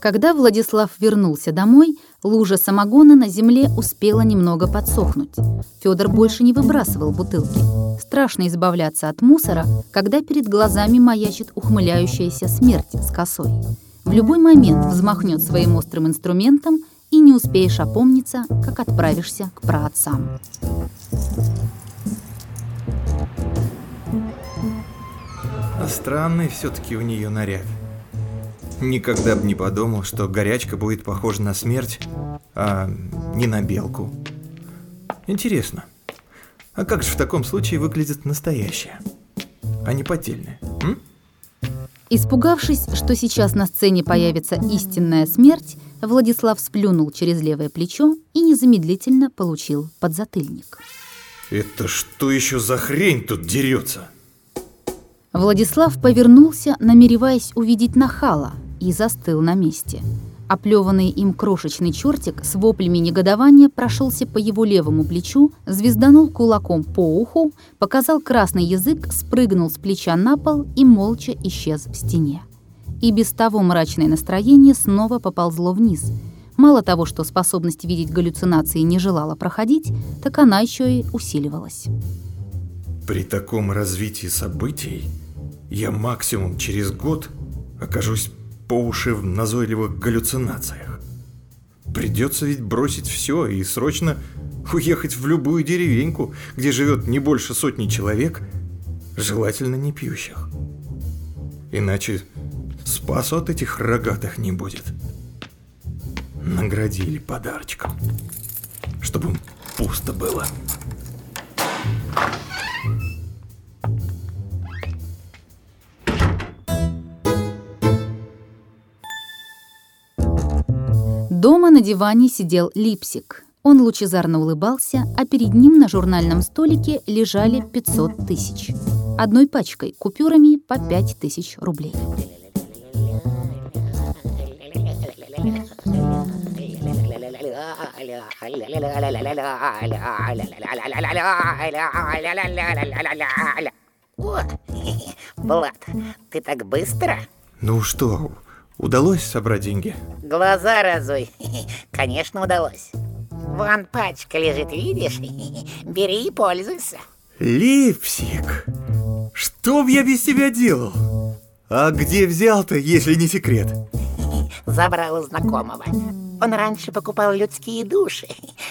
Когда Владислав вернулся домой, лужа самогона на земле успела немного подсохнуть. Федор больше не выбрасывал бутылки. Страшно избавляться от мусора, когда перед глазами маячит ухмыляющаяся смерть с косой. В любой момент взмахнет своим острым инструментом, и не успеешь опомниться, как отправишься к праотцам. А странный все-таки у нее наряд. Никогда бы не подумал, что горячка будет похожа на смерть, а не на белку. Интересно, а как же в таком случае выглядит настоящая, а не поддельная? М? Испугавшись, что сейчас на сцене появится истинная смерть, Владислав сплюнул через левое плечо и незамедлительно получил подзатыльник. Это что еще за хрень тут дерется? Владислав повернулся, намереваясь увидеть нахала, и застыл на месте. Оплеванный им крошечный чертик с воплями негодования прошелся по его левому плечу, звезданул кулаком по уху, показал красный язык, спрыгнул с плеча на пол и молча исчез в стене. И без того мрачное настроение снова поползло вниз. Мало того, что способность видеть галлюцинации не желала проходить, так она еще и усиливалась. При таком развитии событий я максимум через год окажусь по уши в назойливых галлюцинациях. Придется ведь бросить все и срочно уехать в любую деревеньку, где живет не больше сотни человек, желательно не пьющих. Иначе спасу от этих рогатых не будет. Наградили подарочком, чтобы пусто было. На диване сидел Липсик. Он лучезарно улыбался, а перед ним на журнальном столике лежали 500 тысяч. Одной пачкой купюрами по 5 тысяч рублей. О, Влад, ты так быстро? Ну что, удалось собрать деньги? Глаза разуй. Конечно, удалось. Вон пачка лежит, видишь? Бери и пользуйся. Липсик, что б я без тебя делал? А где взял-то, если не секрет? Забрал у знакомого. Он раньше покупал людские души,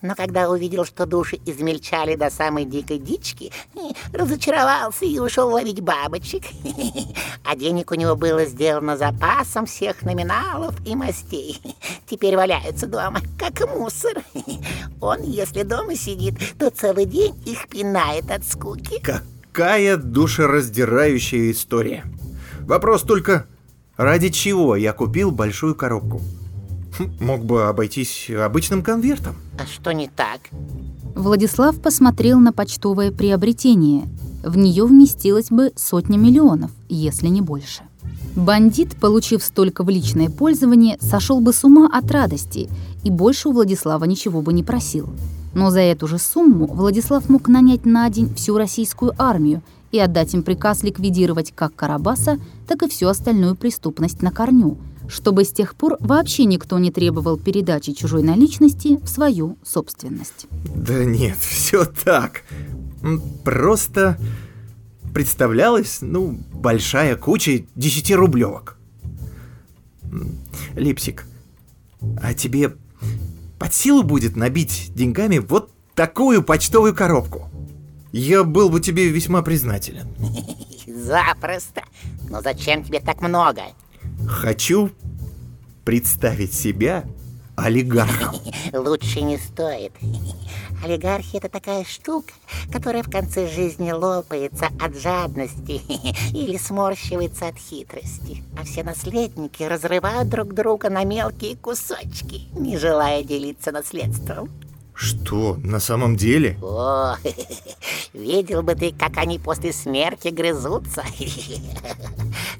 но когда увидел, что души измельчали до самой дикой дички, разочаровался и ушел ловить бабочек. А денег у него было сделано запасом всех номиналов и мастей. Теперь валяются дома, как мусор. Он, если дома сидит, то целый день их пинает от скуки. Какая душераздирающая история. Вопрос только, ради чего я купил большую коробку? Мог бы обойтись обычным конвертом. А что не так? Владислав посмотрел на почтовое приобретение. В нее вместилось бы сотня миллионов, если не больше. Бандит, получив столько в личное пользование, сошел бы с ума от радости и больше у Владислава ничего бы не просил. Но за эту же сумму Владислав мог нанять на день всю российскую армию и отдать им приказ ликвидировать как Карабаса, так и всю остальную преступность на корню, чтобы с тех пор вообще никто не требовал передачи чужой наличности в свою собственность. Да нет, все так. Просто представлялась, ну, большая куча десятирублевок. Липсик, а тебе под силу будет набить деньгами вот такую почтовую коробку? Я был бы тебе весьма признателен. Запросто. Но зачем тебе так много? Хочу представить себя олигархом. Лучше не стоит. Олигархия это такая штука, которая в конце жизни лопается от жадности или сморщивается от хитрости. А все наследники разрывают друг друга на мелкие кусочки, не желая делиться наследством. Что, на самом деле? О, видел бы ты, как они после смерти грызутся.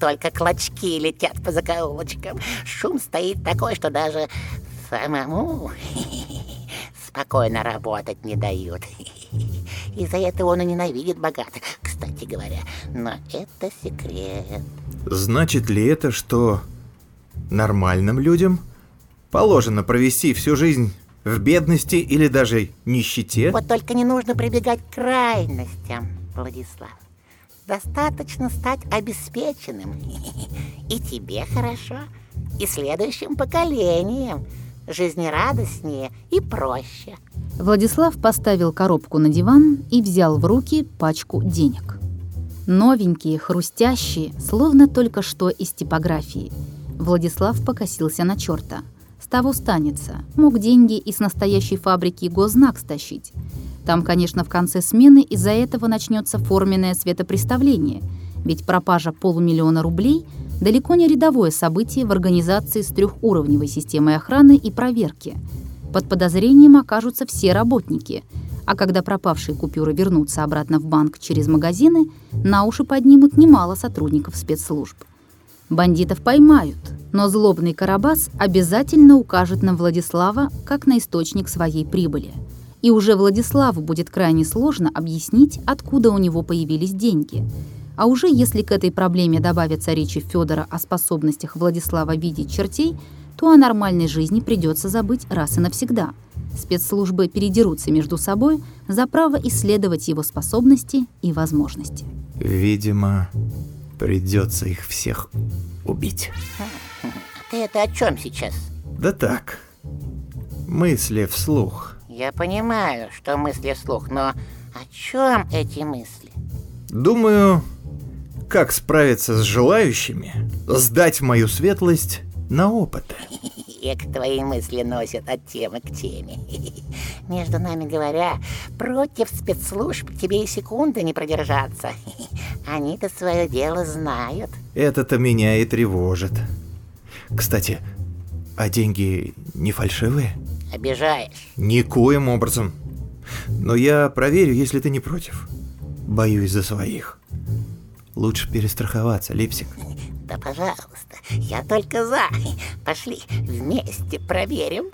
Только клочки летят по закоулочкам. Шум стоит такой, что даже самому спокойно работать не дают. Из-за этого он и ненавидит богатых, кстати говоря. Но это секрет. Значит ли это, что Нормальным людям положено провести всю жизнь в бедности или даже нищете. Вот только не нужно прибегать к крайностям, Владислав. Достаточно стать обеспеченным. И тебе хорошо, и следующим поколениям жизнерадостнее и проще. Владислав поставил коробку на диван и взял в руки пачку денег. Новенькие, хрустящие, словно только что из типографии. Владислав покосился на черта. С того станется. Мог деньги из настоящей фабрики гознак стащить. Там, конечно, в конце смены из-за этого начнется форменное светопреставление. Ведь пропажа полумиллиона рублей – далеко не рядовое событие в организации с трехуровневой системой охраны и проверки. Под подозрением окажутся все работники – а когда пропавшие купюры вернутся обратно в банк через магазины, на уши поднимут немало сотрудников спецслужб. Бандитов поймают, но злобный Карабас обязательно укажет на Владислава как на источник своей прибыли. И уже Владиславу будет крайне сложно объяснить, откуда у него появились деньги. А уже если к этой проблеме добавятся речи Федора о способностях Владислава видеть чертей, то о нормальной жизни придется забыть раз и навсегда – Спецслужбы передерутся между собой за право исследовать его способности и возможности. Видимо, придется их всех убить. Ты это о чем сейчас? Да так, мысли вслух. Я понимаю, что мысли вслух, но о чем эти мысли? Думаю, как справиться с желающими, сдать мою светлость на опыты. Эк, твои мысли носят от темы к теме. Между нами говоря, против спецслужб тебе и секунды не продержаться. Они-то свое дело знают. Это-то меня и тревожит. Кстати, а деньги не фальшивые? Обижаешь. Никоим образом. Но я проверю, если ты не против. Боюсь за своих. Лучше перестраховаться, Липсик. Да, пожалуйста, я только за. Пошли, вместе проверим.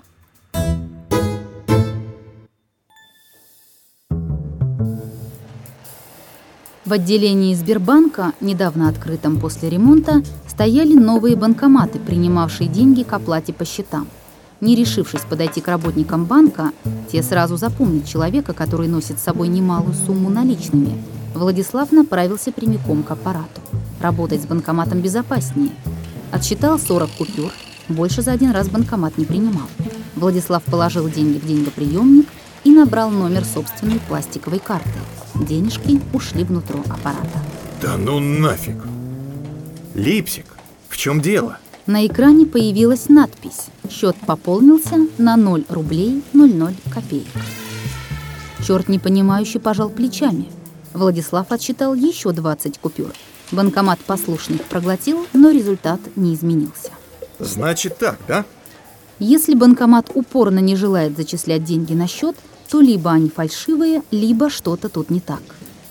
В отделении Сбербанка, недавно открытом после ремонта, стояли новые банкоматы, принимавшие деньги к оплате по счетам. Не решившись подойти к работникам банка, те сразу запомнят человека, который носит с собой немалую сумму наличными. Владислав направился прямиком к аппарату. Работать с банкоматом безопаснее. Отсчитал 40 купюр, больше за один раз банкомат не принимал. Владислав положил деньги в деньгоприемник и набрал номер собственной пластиковой карты. Денежки ушли внутрь аппарата. Да ну нафиг! Липсик, в чем дело? На экране появилась надпись. Счет пополнился на 0 рублей 00 копеек. Черт непонимающе пожал плечами. Владислав отсчитал еще 20 купюр – Банкомат послушно их проглотил, но результат не изменился. Значит так, да? Если банкомат упорно не желает зачислять деньги на счет, то либо они фальшивые, либо что-то тут не так.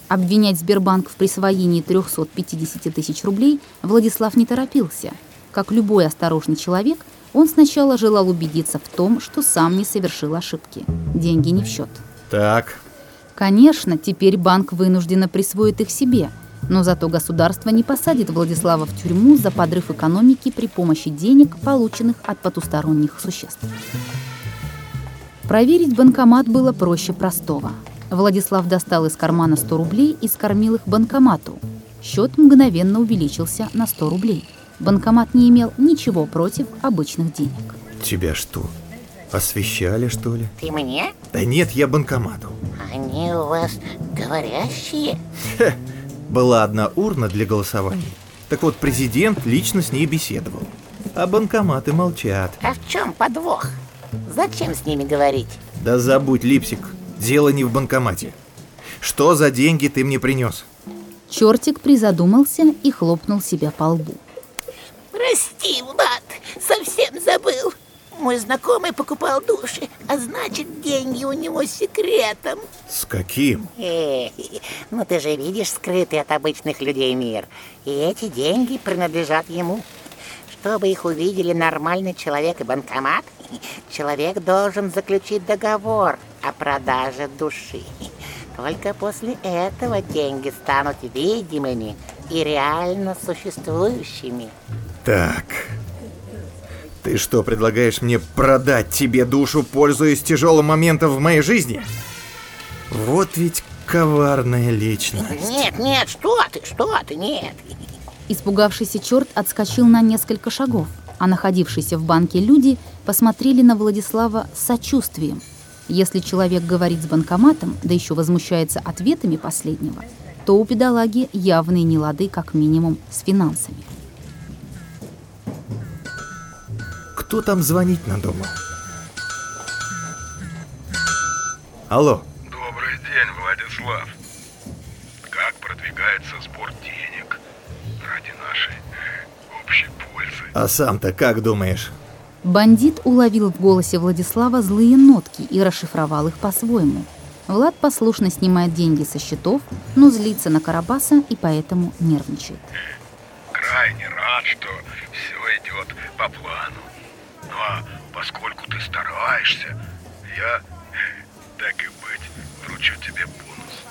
Обвинять Сбербанк в присвоении 350 тысяч рублей Владислав не торопился. Как любой осторожный человек, он сначала желал убедиться в том, что сам не совершил ошибки. Деньги не в счет. Так. Конечно, теперь банк вынужденно присвоит их себе – но зато государство не посадит Владислава в тюрьму за подрыв экономики при помощи денег, полученных от потусторонних существ. Проверить банкомат было проще простого. Владислав достал из кармана 100 рублей и скормил их банкомату. Счет мгновенно увеличился на 100 рублей. Банкомат не имел ничего против обычных денег. Тебя что, освещали, что ли? Ты мне? Да нет, я банкомату. Они у вас говорящие? Хе, была одна урна для голосования. Так вот, президент лично с ней беседовал. А банкоматы молчат. А в чем подвох? Зачем с ними говорить? Да забудь, Липсик. Дело не в банкомате. Что за деньги ты мне принес? Чертик призадумался и хлопнул себя по лбу. Прости, Влад, совсем забыл. Мой знакомый покупал души, а значит, деньги у него с секретом. С каким? Эй, ну ты же видишь скрытый от обычных людей мир. И эти деньги принадлежат ему. Чтобы их увидели нормальный человек и банкомат, человек должен заключить договор о продаже души. Только после этого деньги станут видимыми и реально существующими. Так, Ты что, предлагаешь мне продать тебе душу, пользуясь тяжелым моментом в моей жизни? Вот ведь коварная личность. Нет, нет, что ты, что ты, нет. Испугавшийся черт отскочил на несколько шагов, а находившиеся в банке люди посмотрели на Владислава с сочувствием. Если человек говорит с банкоматом, да еще возмущается ответами последнего, то у педалаги явные нелады как минимум с финансами. Кто там звонить надумал? Алло. Добрый день, Владислав. Как продвигается сбор денег ради нашей общей пользы? А сам-то как думаешь? Бандит уловил в голосе Владислава злые нотки и расшифровал их по-своему. Влад послушно снимает деньги со счетов, но злится на Карабаса и поэтому нервничает. Крайне рад, что все идет по плану. Поскольку ты стараешься, я, так и быть, вручу тебе бонус.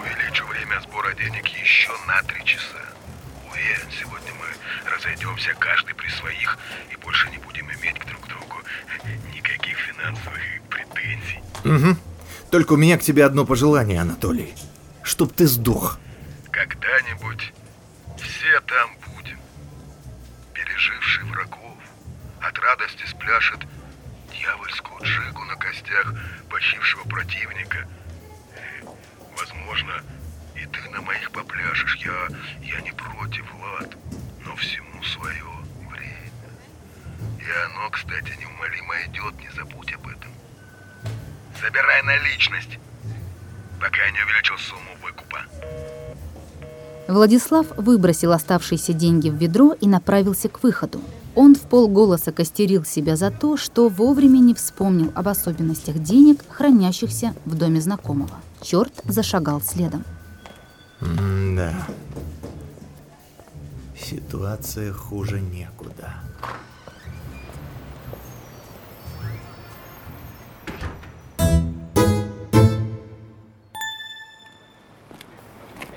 Увеличу время сбора денег еще на три часа. Уверен, сегодня мы разойдемся каждый при своих и больше не будем иметь к друг другу никаких финансовых претензий. Угу. Только у меня к тебе одно пожелание, Анатолий. Чтоб ты сдох. Когда-нибудь все там радости спляшет дьявольскую джигу на костях почившего противника. Возможно, и ты на моих попляшешь. Я, я не против, Влад, но всему свое время. И оно, кстати, неумолимо идет, не забудь об этом. Забирай наличность, пока я не увеличил сумму выкупа. Владислав выбросил оставшиеся деньги в ведро и направился к выходу. Он в полголоса костерил себя за то, что вовремя не вспомнил об особенностях денег, хранящихся в доме знакомого. Черт зашагал следом. да. Ситуация хуже некуда.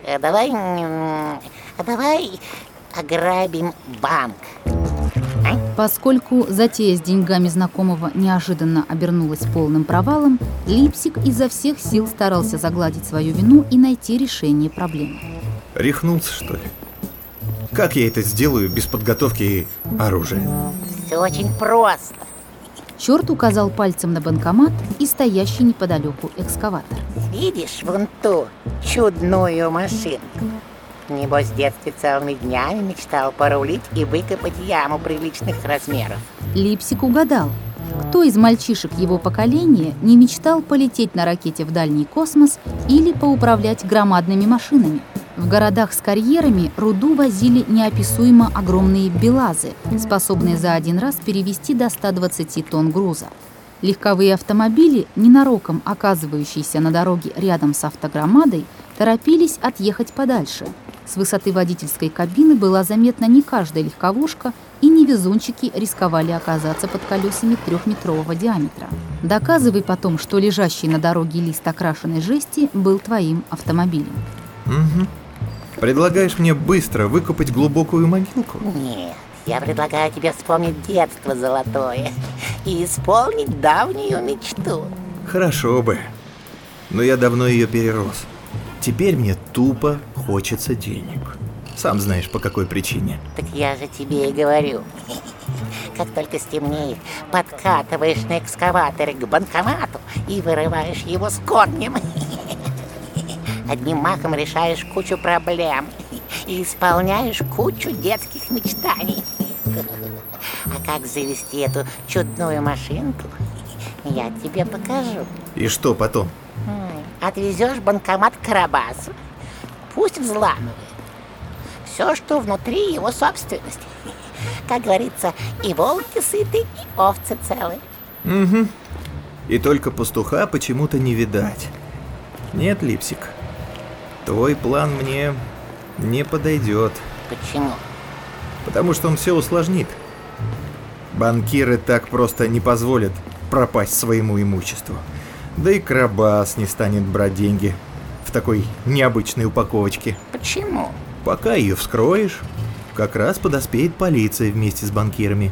Э, Давай, давай ограбим банк. Поскольку затея с деньгами знакомого неожиданно обернулась полным провалом, Липсик изо всех сил старался загладить свою вину и найти решение проблемы. Рехнулся, что ли? Как я это сделаю без подготовки и оружия? Все очень просто. Черт указал пальцем на банкомат и стоящий неподалеку экскаватор. Видишь вон ту чудную машинку? Небось, в детстве целыми днями мечтал порулить и выкопать яму приличных размеров. Липсик угадал. Кто из мальчишек его поколения не мечтал полететь на ракете в дальний космос или поуправлять громадными машинами? В городах с карьерами руду возили неописуемо огромные белазы, способные за один раз перевести до 120 тонн груза. Легковые автомобили, ненароком оказывающиеся на дороге рядом с автогромадой, торопились отъехать подальше. С высоты водительской кабины была заметна не каждая легковушка, и невезунчики рисковали оказаться под колесами трехметрового диаметра. Доказывай потом, что лежащий на дороге лист окрашенной жести был твоим автомобилем. Угу. Предлагаешь мне быстро выкопать глубокую могилку? Нет, я предлагаю тебе вспомнить детство золотое и исполнить давнюю мечту. Хорошо бы. Но я давно ее перерос. Теперь мне тупо хочется денег. Сам знаешь, по какой причине. Так я же тебе и говорю. Как только стемнеет, подкатываешь на экскаваторе к банкомату и вырываешь его с корнем. Одним махом решаешь кучу проблем и исполняешь кучу детских мечтаний. А как завести эту чудную машинку, я тебе покажу. И что потом? Отвезешь банкомат к Карабасу, пусть взламывает. Все, что внутри его собственности. Как говорится, и волки сыты, и овцы целы. Угу. И только пастуха почему-то не видать. Нет, Липсик, твой план мне не подойдет. Почему? Потому что он все усложнит. Банкиры так просто не позволят пропасть своему имуществу. Да и Карабас не станет брать деньги в такой необычной упаковочке. Почему? Пока ее вскроешь, как раз подоспеет полиция вместе с банкирами.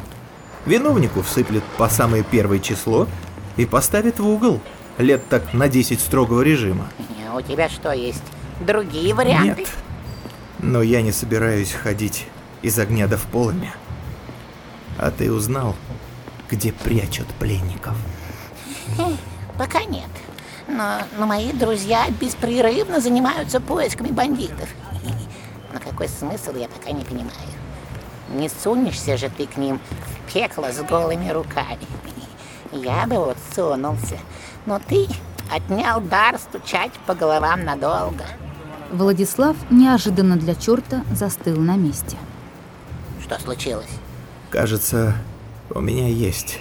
Виновнику всыплет по самое первое число и поставит в угол лет так на 10 строгого режима. У тебя что, есть другие варианты? Нет. Но я не собираюсь ходить из огня до в полымя. А ты узнал, где прячут пленников? Пока нет. Но, но мои друзья беспрерывно занимаются поисками бандитов. Но какой смысл, я пока не понимаю. Не сунешься же ты к ним в пекло с голыми руками. Я бы вот сунулся. Но ты отнял дар стучать по головам надолго. Владислав неожиданно для черта застыл на месте. Что случилось? Кажется, у меня есть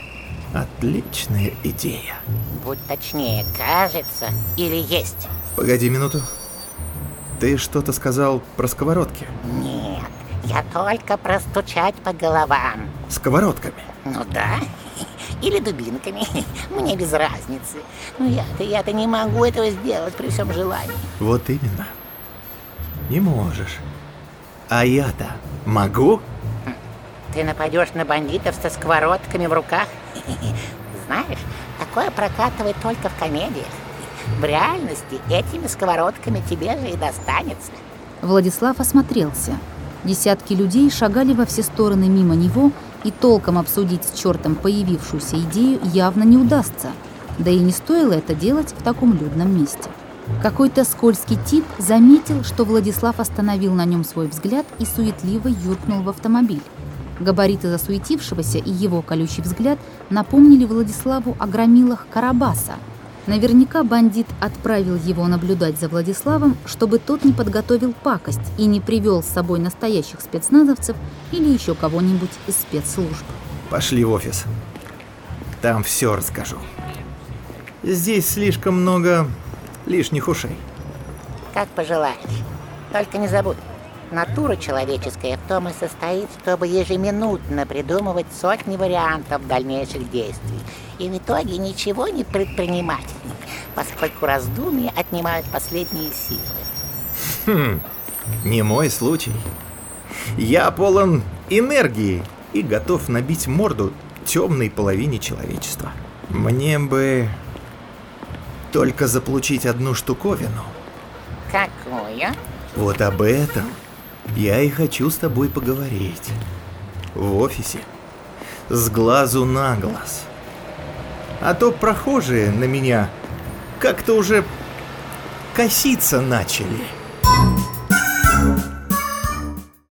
отличная идея. Будь точнее, кажется или есть? Погоди минуту. Ты что-то сказал про сковородки? Нет, я только простучать по головам. Сковородками? Ну да. Или дубинками. Мне без разницы. Но я-то, я-то не могу этого сделать при всем желании. Вот именно. Не можешь. А я-то могу? Ты нападешь на бандитов со сковородками в руках? Знаешь, такое прокатывает только в комедиях. В реальности этими сковородками тебе же и достанется. Владислав осмотрелся. Десятки людей шагали во все стороны мимо него, и толком обсудить с чертом появившуюся идею явно не удастся. Да и не стоило это делать в таком людном месте. Какой-то скользкий тип заметил, что Владислав остановил на нем свой взгляд и суетливо юркнул в автомобиль. Габариты засуетившегося и его колючий взгляд напомнили Владиславу о громилах Карабаса. Наверняка бандит отправил его наблюдать за Владиславом, чтобы тот не подготовил пакость и не привел с собой настоящих спецназовцев или еще кого-нибудь из спецслужб. Пошли в офис. Там все расскажу. Здесь слишком много лишних ушей. Как пожелаешь. Только не забудь, натура человеческая в том и состоит, чтобы ежеминутно придумывать сотни вариантов дальнейших действий и в итоге ничего не предпринимать, поскольку раздумья отнимают последние силы. Хм, не мой случай. Я полон энергии и готов набить морду темной половине человечества. Мне бы только заполучить одну штуковину. Какую? Вот об этом я и хочу с тобой поговорить. В офисе. С глазу на глаз. А то прохожие на меня как-то уже коситься начали.